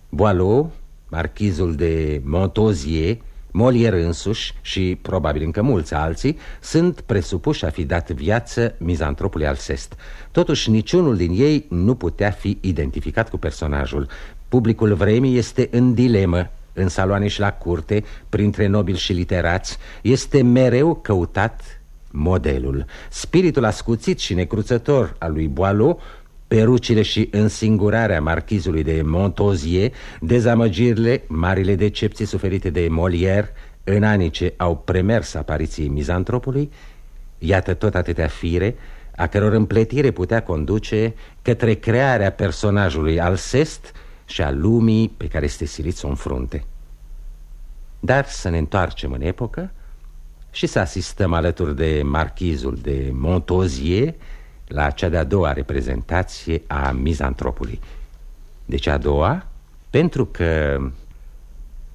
Boileau, marchizul de Montozier, Molière însuși și probabil încă mulți alții sunt presupuși a fi dat viață mizantropului Alcest. Totuși niciunul din ei nu putea fi identificat cu personajul. Publicul vremii este în dilemă în saloane și la curte, printre nobili și literați, este mereu căutat modelul. Spiritul ascuțit și necruțător al lui Boileau perucile și însingurarea marchizului de Montozier, dezamăgirile, marile decepții suferite de Molière în anii ce au premers apariției mizantropului, iată tot atâtea fire a căror împletire putea conduce către crearea personajului Alcest și a lumii pe care este silit să o înfrunte. Dar să ne întoarcem în epocă și să asistăm alături de marchizul de Montozier la cea de-a doua reprezentație a mizantropului. Deci a doua, pentru că...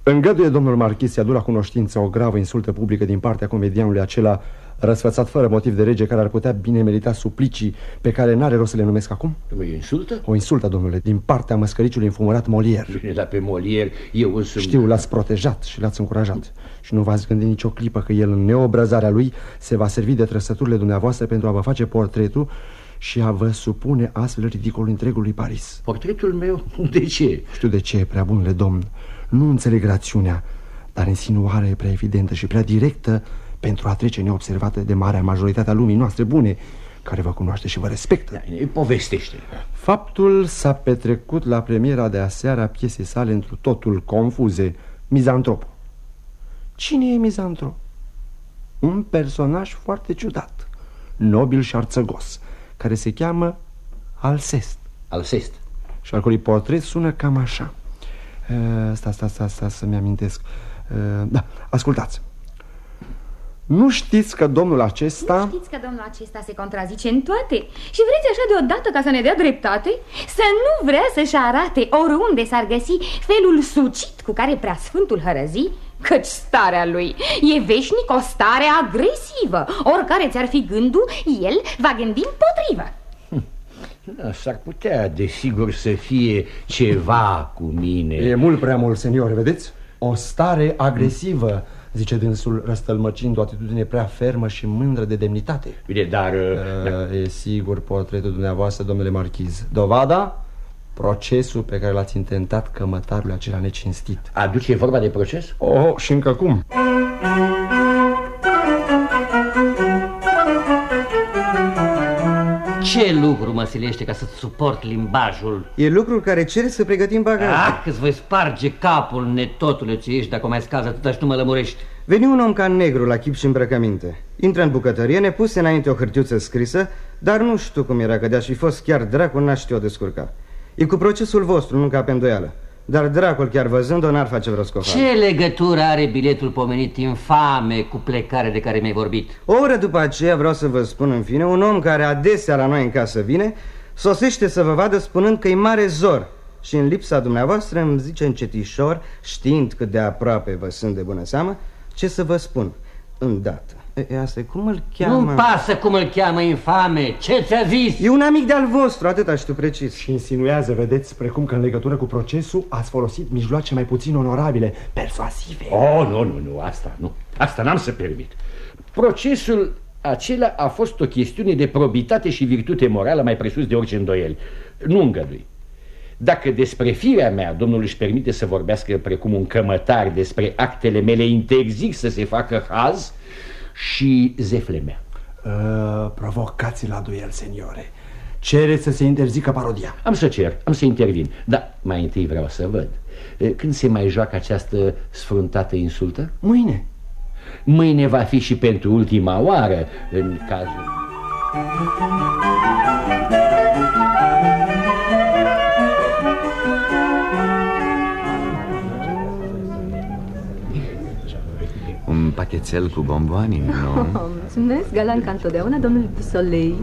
Îngăduie domnul marchis să adu la cunoștință o gravă insultă publică din partea comedianului acela răsfățat fără motiv de rege care ar putea bine merita suplicii pe care n-are rost să le numesc acum? O insultă? O insultă, domnule, din partea măscăriciului înfumurat Molière. Bine, dar pe Molière eu însă... Știu, l-ați protejat și l-ați încurajat. Și nu v-ați gândit nicio clipă că el, în neobrăzarea lui, se va servi de trăsăturile dumneavoastră pentru a vă face portretul și a vă supune astfel ridicolul întregului Paris. Portretul meu? De ce? Știu de ce, prea bunule domn. Nu înțeleg rațiunea, dar insinuarea e prea evidentă și prea directă pentru a trece neobservată de marea majoritatea lumii noastre bune, care vă cunoaște și vă respectă. Da, povestește. Faptul s-a petrecut la premiera de aseară a piesei sale într totul confuze, Mizantrop. Cine e Mizantrop? Un personaj foarte ciudat, nobil și arțăgos, care se cheamă Alcest. Alcest. Și al cărui portret sună cam așa. Sta, sta, sta, sta, să-mi amintesc. Da, ascultați. Nu știți că domnul acesta... Nu știți că domnul acesta se contrazice în toate? Și vreți așa deodată ca să ne dea dreptate? Să nu vrea să-și arate oriunde s-ar găsi felul sucit cu care preasfântul hărăzi? Căci starea lui e veșnic o stare agresivă Oricare ți-ar fi gândul, el va gândi împotrivă da, S-ar putea, desigur, să fie ceva cu mine E mult prea mult, senior, vedeți? O stare agresivă Zice dânsul, răstălmăcind o atitudine prea fermă și mândră de demnitate. Bine, dar... Uh, e sigur portretul dumneavoastră, domnule marchiz. Dovada? Procesul pe care l-ați intentat cămătarul acela necinstit. Aduce vorba de proces? Oh, și încă cum Ce lucru mă silește ca să-ți suport limbajul? E lucrul care cere să pregătim bagajul Ah, că-ți voi sparge capul, netotule ce ești, dacă mai scazi atâta și nu mă lămurești. Veni un om ca negru la chip și îmbrăcăminte. Intră în bucătărie, ne puse înainte o hârtiuță scrisă Dar nu știu cum era, că de-aș fi fost chiar dracu, n-aș ști o descurca. E cu procesul vostru, nu ca pe îndoială dar dracul chiar văzând-o n-ar face vreo scofală Ce legătură are biletul pomenit infame cu plecare de care mi-ai vorbit? O oră după aceea vreau să vă spun în fine Un om care adesea la noi în casă vine Sosește să vă vadă spunând că e mare zor. Și în lipsa dumneavoastră îmi zice încetișor Știind cât de aproape vă sunt de bună seamă Ce să vă spun. Îndată. E, asta e, cum îl cheamă? Nu-mi pasă cum îl cheamă, infame, ce ți-a zis? E un amic de-al vostru, atâta știu precis. Și insinuează, vedeți, precum că în legătură cu procesul Ați folosit mijloace mai puțin onorabile, persuasive. Oh, nu, nu, nu, asta nu, asta n-am să permit. Procesul acela a fost o chestiune de probitate și virtute morală mai presus de orice îndoieli Nu îngădui. Dacă despre firea mea domnul își permite să vorbească precum un cămătar despre actele mele, interzic să se facă haz, și zefle mea. Uh, provocați la duel, seniore. Cereți să se interzică parodia. Am să cer, am să intervin. Dar mai întâi vreau să văd. Când se mai joacă această sfruntată insultă? Mâine. Mâine va fi și pentru ultima oară, în cazul... pachetel cu bomboane, nu? Oh, mulțumesc, galant ca întotdeauna, domnul Soleil.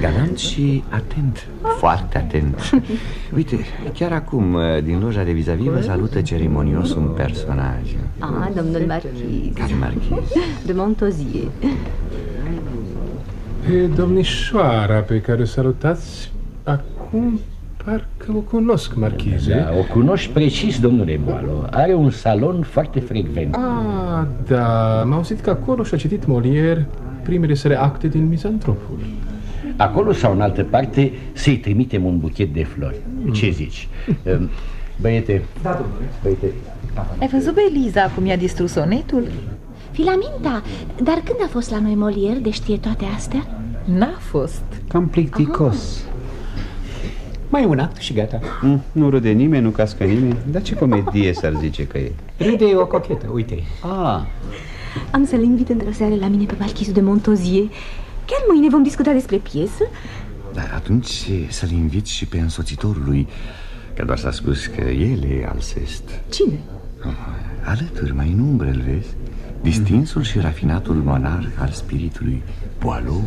Galant și atent, foarte atent. Uite, chiar acum, din loja de vis-a-vis, -vis, vă salută ceremonios un personaj. Ah, domnul marchiz Care marchiz? De Montozie. Pe domnișoara pe care o salutați acum Parcă o cunosc, marchize da, O cunoști precis, domnule Boalo Are un salon foarte frecvent Ah, da, m-au auzit că acolo și-a citit Molière primele sale acte din Mizantropul Acolo sau în altă parte să-i trimitem un buchet de flori mm. Ce zici? Ehm, băiete Da, domnule Băiete Ai văzut pe Eliza cum i-a distrus sonetul? Filaminta, dar când a fost la noi Molière de știe toate astea? N-a fost Cam plicticos Aha. Mai un act și gata mm, Nu râde nimeni, nu cască nimeni Dar ce comedie s-ar zice că e? Râde o cochetă, uite ah. Am să-l invit într-o seară la mine pe Marchizul de Montozie Chiar mâine vom discuta despre piesă Dar atunci să-l invit și pe însoțitorul lui Că doar s-a spus că el e Alcest Cine? Oh, alături, mai în umbră, îl vezi? Distinsul și rafinatul monarh al spiritului Poalou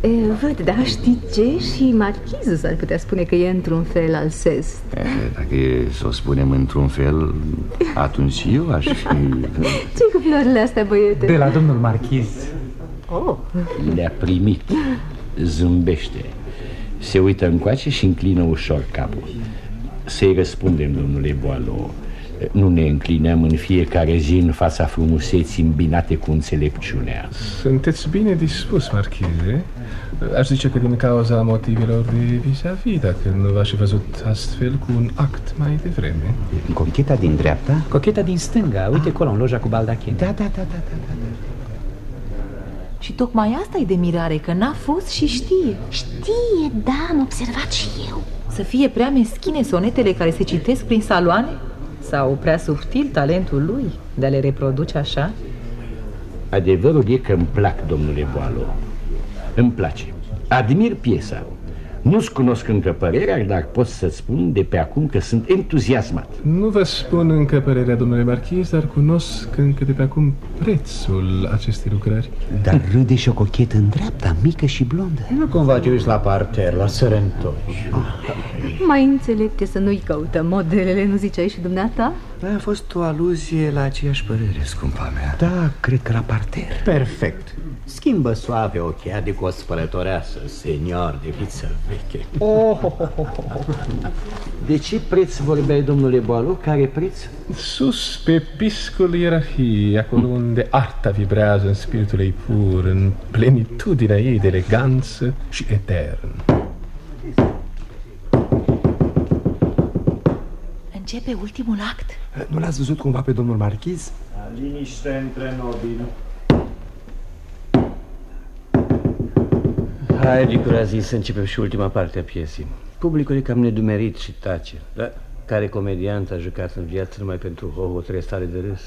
e, Văd, da, știi ce? Și marchizul s-ar putea spune că e într-un fel al sest. E, Dacă e să o spunem într-un fel, atunci eu aș fi ce cu florile astea, băiete? De la domnul marchiz. Oh. Le-a primit. Zâmbește. Se uită încoace și înclină ușor capul. Să-i răspundem, domnule Boalo nu ne înclinăm în fiecare zi în fața frumuseții îmbinate cu înțelepciunea. Sunteți bine dispus, marchize? Aș zice că din cauza motivelor de vis-a-vis, -vis, dacă nu v-aș fi văzut astfel cu un act mai devreme. Cocheta din dreapta? Cocheta din stânga, uite ah. acolo, în loja cu baldachin. Da, da, da, da, da, da. Și tocmai asta e de mirare, că n-a fost și știe. Știe, da, am observat și eu. Să fie prea meschine sonetele care se citesc prin saloane? Sau prea subtil talentul lui de a le reproduce așa? Adevărul e că îmi plac, domnule Boalo. Îmi place. Admir piesa. Nu-ți cunosc încă părerea, dar pot să-ți spun de pe acum că sunt entuziasmat. Nu vă spun încă părerea, domnule marchiz, dar cunosc încă de pe acum prețul acestei lucrări. Dar râde și o cochetă în dreapta, mică și blondă. Nu cumva te uiți la parter, la sărăntoși Mai înțelepte să nu-i căutăm modelele, nu ziceai și dumneata? A fost o aluzie la aceeași părere, scumpa mea. Da, cred că la parter. Perfect Schimbă suave ochia de cu o spălătoreasă, senior de viță veche oh, oh, oh, oh, oh. De ce preț vorbeai, domnule Boalu? Care preț? Sus, pe piscul ierarhiei, acolo unde arta vibrează în spiritul ei pur, în plenitudinea ei de eleganță și etern. Începe ultimul act. Nu l-ați văzut cumva pe domnul marchiz? Liniște între nobili. Hai, Licurazi, să începem și ultima parte a piesei. Publicul e cam nedumerit și tace, dar care comediant a jucat în viață numai pentru o stare de râs?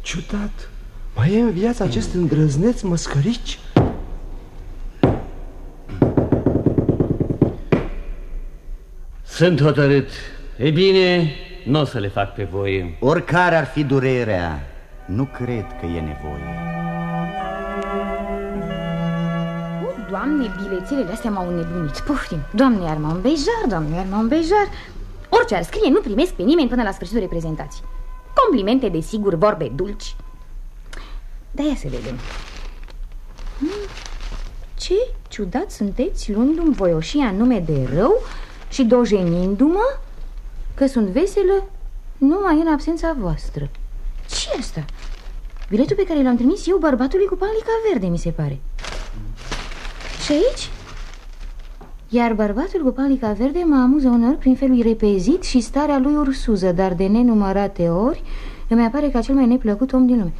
Ciudat! Mai e în viață acest îndrăzneț măscărici? Sunt hotărât. E bine, nu o să le fac pe voi. Oricare ar fi durerea, nu cred că e nevoie. Doamne, bilețelele astea m-au nebunit. Poftim. Doamne Armand Bejar, doamne Armand Bejar. Orice ar scrie, nu primesc pe nimeni până la sfârșitul reprezentației. Complimente, desigur, vorbe dulci. Da, ia să vedem. Hmm. Ce ciudat sunteți luându-mi voioșia nume de rău și dojenindu-mă că sunt veselă numai în absența voastră. ce asta? Biletul pe care l-am trimis eu bărbatului cu panlica verde, mi se pare. Și aici? Iar bărbatul cu palica verde mă amuză uneori prin felul repezit și starea lui ursuză, dar de nenumărate ori îmi apare ca cel mai neplăcut om din lume.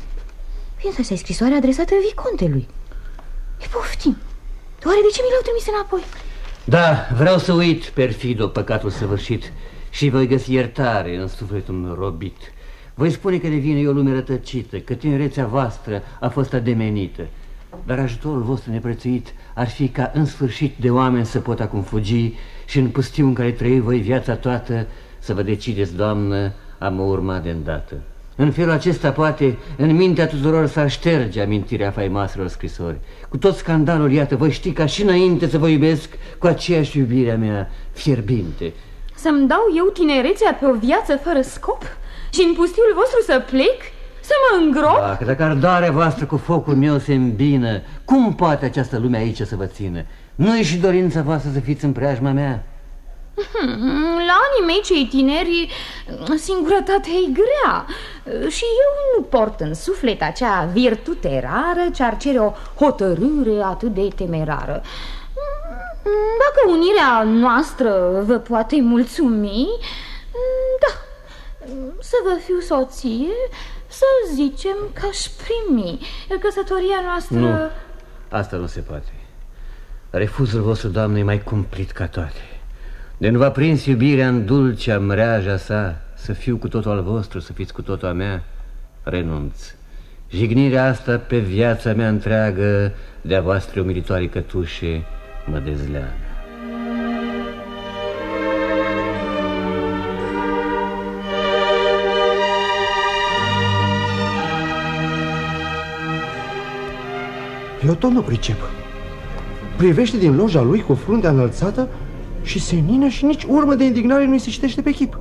Fiind asta e scrisoare adresată vicontelui. E poftim. Oare de ce mi l-au trimis înapoi? Da, vreau să uit, perfido, păcatul săvârșit și voi găsi iertare în sufletul robit. Voi spune că devine o lume rătăcită, că tinerețea voastră a fost ademenită. Dar ajutorul vostru neprețuit ar fi ca în sfârșit de oameni să pot acum fugi și în pustiu în care trăi voi viața toată să vă decideți, Doamnă, a mă urma de îndată. În felul acesta, poate, în mintea tuturor s-ar șterge amintirea faimoaselor scrisori. Cu tot scandalul, iată, voi ști ca și înainte să vă iubesc cu aceeași iubire a mea fierbinte. Să-mi dau eu tinerețea pe o viață fără scop? Și în pustiul vostru să plec? Să mă îngrop? Da, dacă ardarea voastră cu focul meu se îmbină, cum poate această lume aici să vă țină? Nu e și dorința voastră să fiți în preajma mea? La anii mei cei tineri, singurătatea e grea Și eu nu port în suflet acea virtute rară Ce ar cere o hotărâre atât de temerară Dacă unirea noastră vă poate mulțumi Da, să vă fiu soție să zicem că aș primi căsătoria noastră... Nu, asta nu se poate. Refuzul vostru, doamne, e mai cumplit ca toate. De nu v-a prins iubirea în dulcea mreaja sa, să fiu cu totul al vostru, să fiți cu totul a mea, renunț. Jignirea asta pe viața mea întreagă, de-a voastre umilitoare cătușe, mă dezleagă. Eu tot nu pricep. Privește din loja lui cu fruntea înălțată și senină și nici urmă de indignare nu-i se citește pe chip.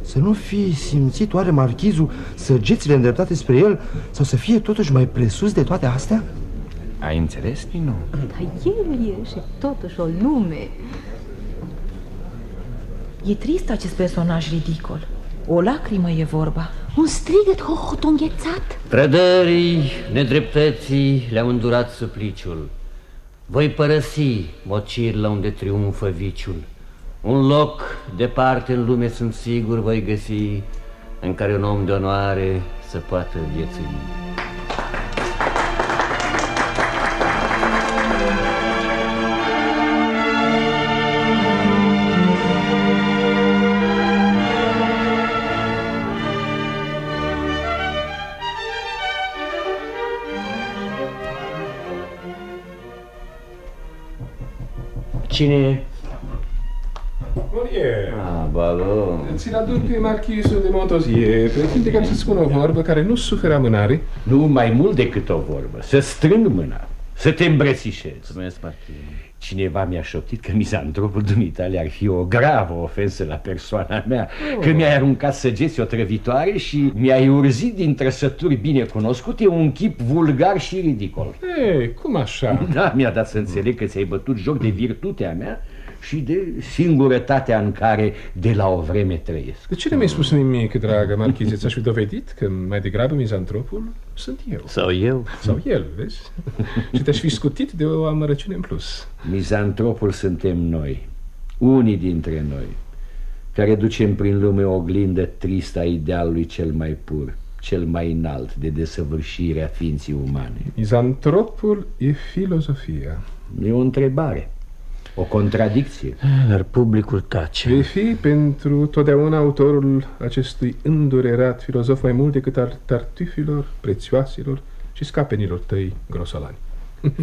Să nu fi simțit oare marchizul săgețile îndreptate spre el sau să fie totuși mai presus de toate astea? Ai înțeles, Ninu? Dar el e și totuși o lume. E trist acest personaj ridicol. O lacrimă e vorba Un strigăt hohot înghețat Trădării, nedreptății le-am îndurat supliciul. Voi părăsi mocir la unde triumfă viciul. Un loc departe în lume sunt sigur voi găsi În care un om de onoare să poată viețui Cine e? Molière. Ah, balo. Ți-l aduc pe marchizul de Montozie, pe care să spună o vorbă care nu suferă amânare. Nu mai mult decât o vorbă. Să strâng mâna, să te îmbrățișez. Mulțumesc, marchiz. Cineva mi-a șoptit că mizantropul dumitale ar fi o gravă ofensă la persoana mea Oh. Că mi-ai aruncat săgeți o trăvitoare și mi-ai urzit din trăsături bine cunoscute un chip vulgar și ridicol Ei, cum așa? Da, mi-a dat să înțeleg că ți-ai bătut joc de virtutea mea și de singurătatea în care de la o vreme trăiesc De ce nu mi-ai spus nimic, dragă marchize? Ți-aș fi dovedit că mai degrabă mizantropul sunt eu. Sau eu. Sau el, vezi? și te-aș fi scutit de o amărăciune în plus. Mizantropul suntem noi, unii dintre noi Care ducem prin lume o oglindă tristă a idealului cel mai pur Cel mai înalt de desăvârșire a ființii umane Mizantropul e filozofia. E o întrebare, o contradicție. Dar publicul tace. Vei fi pentru totdeauna autorul acestui îndurerat filozof mai mult decât al tartufilor, prețioasilor și scapenilor tăi grosolani.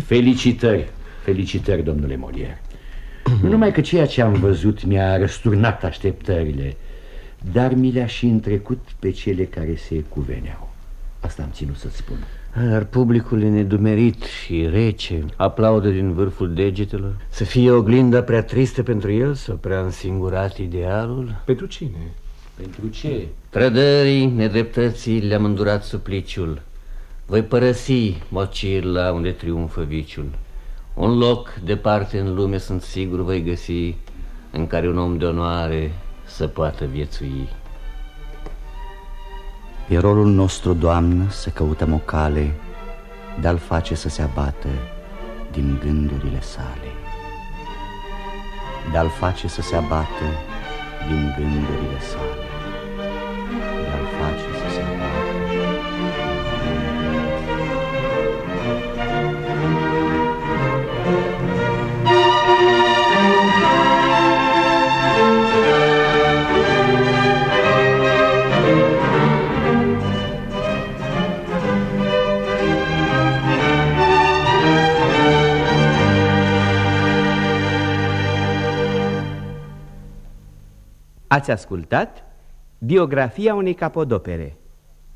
Felicitări, felicitări, domnule Molière. Nu numai că ceea ce am văzut mi-a răsturnat așteptările Dar mi le-a și întrecut pe cele care se cuveneau. Asta am ținut să-ți spun Dar publicul e nedumerit și rece. Aplaudă din vârful degetelor. Să fie oglinda prea tristă pentru el Sau prea însingurat idealul? Pentru cine? Pentru ce? Trădării, nedreptății le-am îndurat supliciul. Voi părăsi mocirla unde triumfă viciul. Un loc departe în lume sunt sigur voi găsi În care un om de onoare să poată viețui E rolul nostru, Doamnă, să căutăm o cale De-al face să se abată din gândurile sale. De-al face să se abată din gândurile sale. De-al face să se Ați ascultat biografia unei capodopere,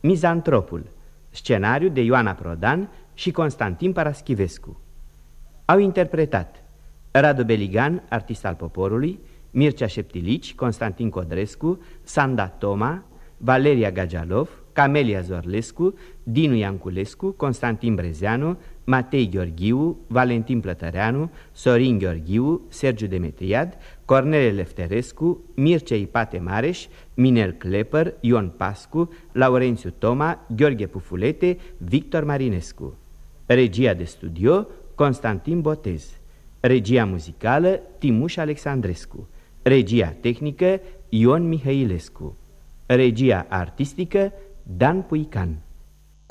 Mizantropul, scenariu de Ioana Prodan și Constantin Paraschivescu. Au interpretat Radu Beligan, artist al poporului, Mircea Șeptilici, Constantin Codrescu, Sanda Toma, Valeria Gagialov, Camelia Zorlescu, Dinu Ianculescu, Constantin Brezeanu, Matei Gheorghiu, Valentin Plătăreanu, Sorin Gheorghiu, Sergiu Demetriad, Cornele Lefterescu, Mircea Ipate Mareș, Minel Klepăr, Ion Pascu, Laurențiu Toma, Gheorghe Pufulete, Victor Marinescu. Regia de studio, Constantin Botez. Regia muzicală, Timuș Alexandrescu. Regia tehnică, Ion Mihailescu. Regia artistică, Dan Puican.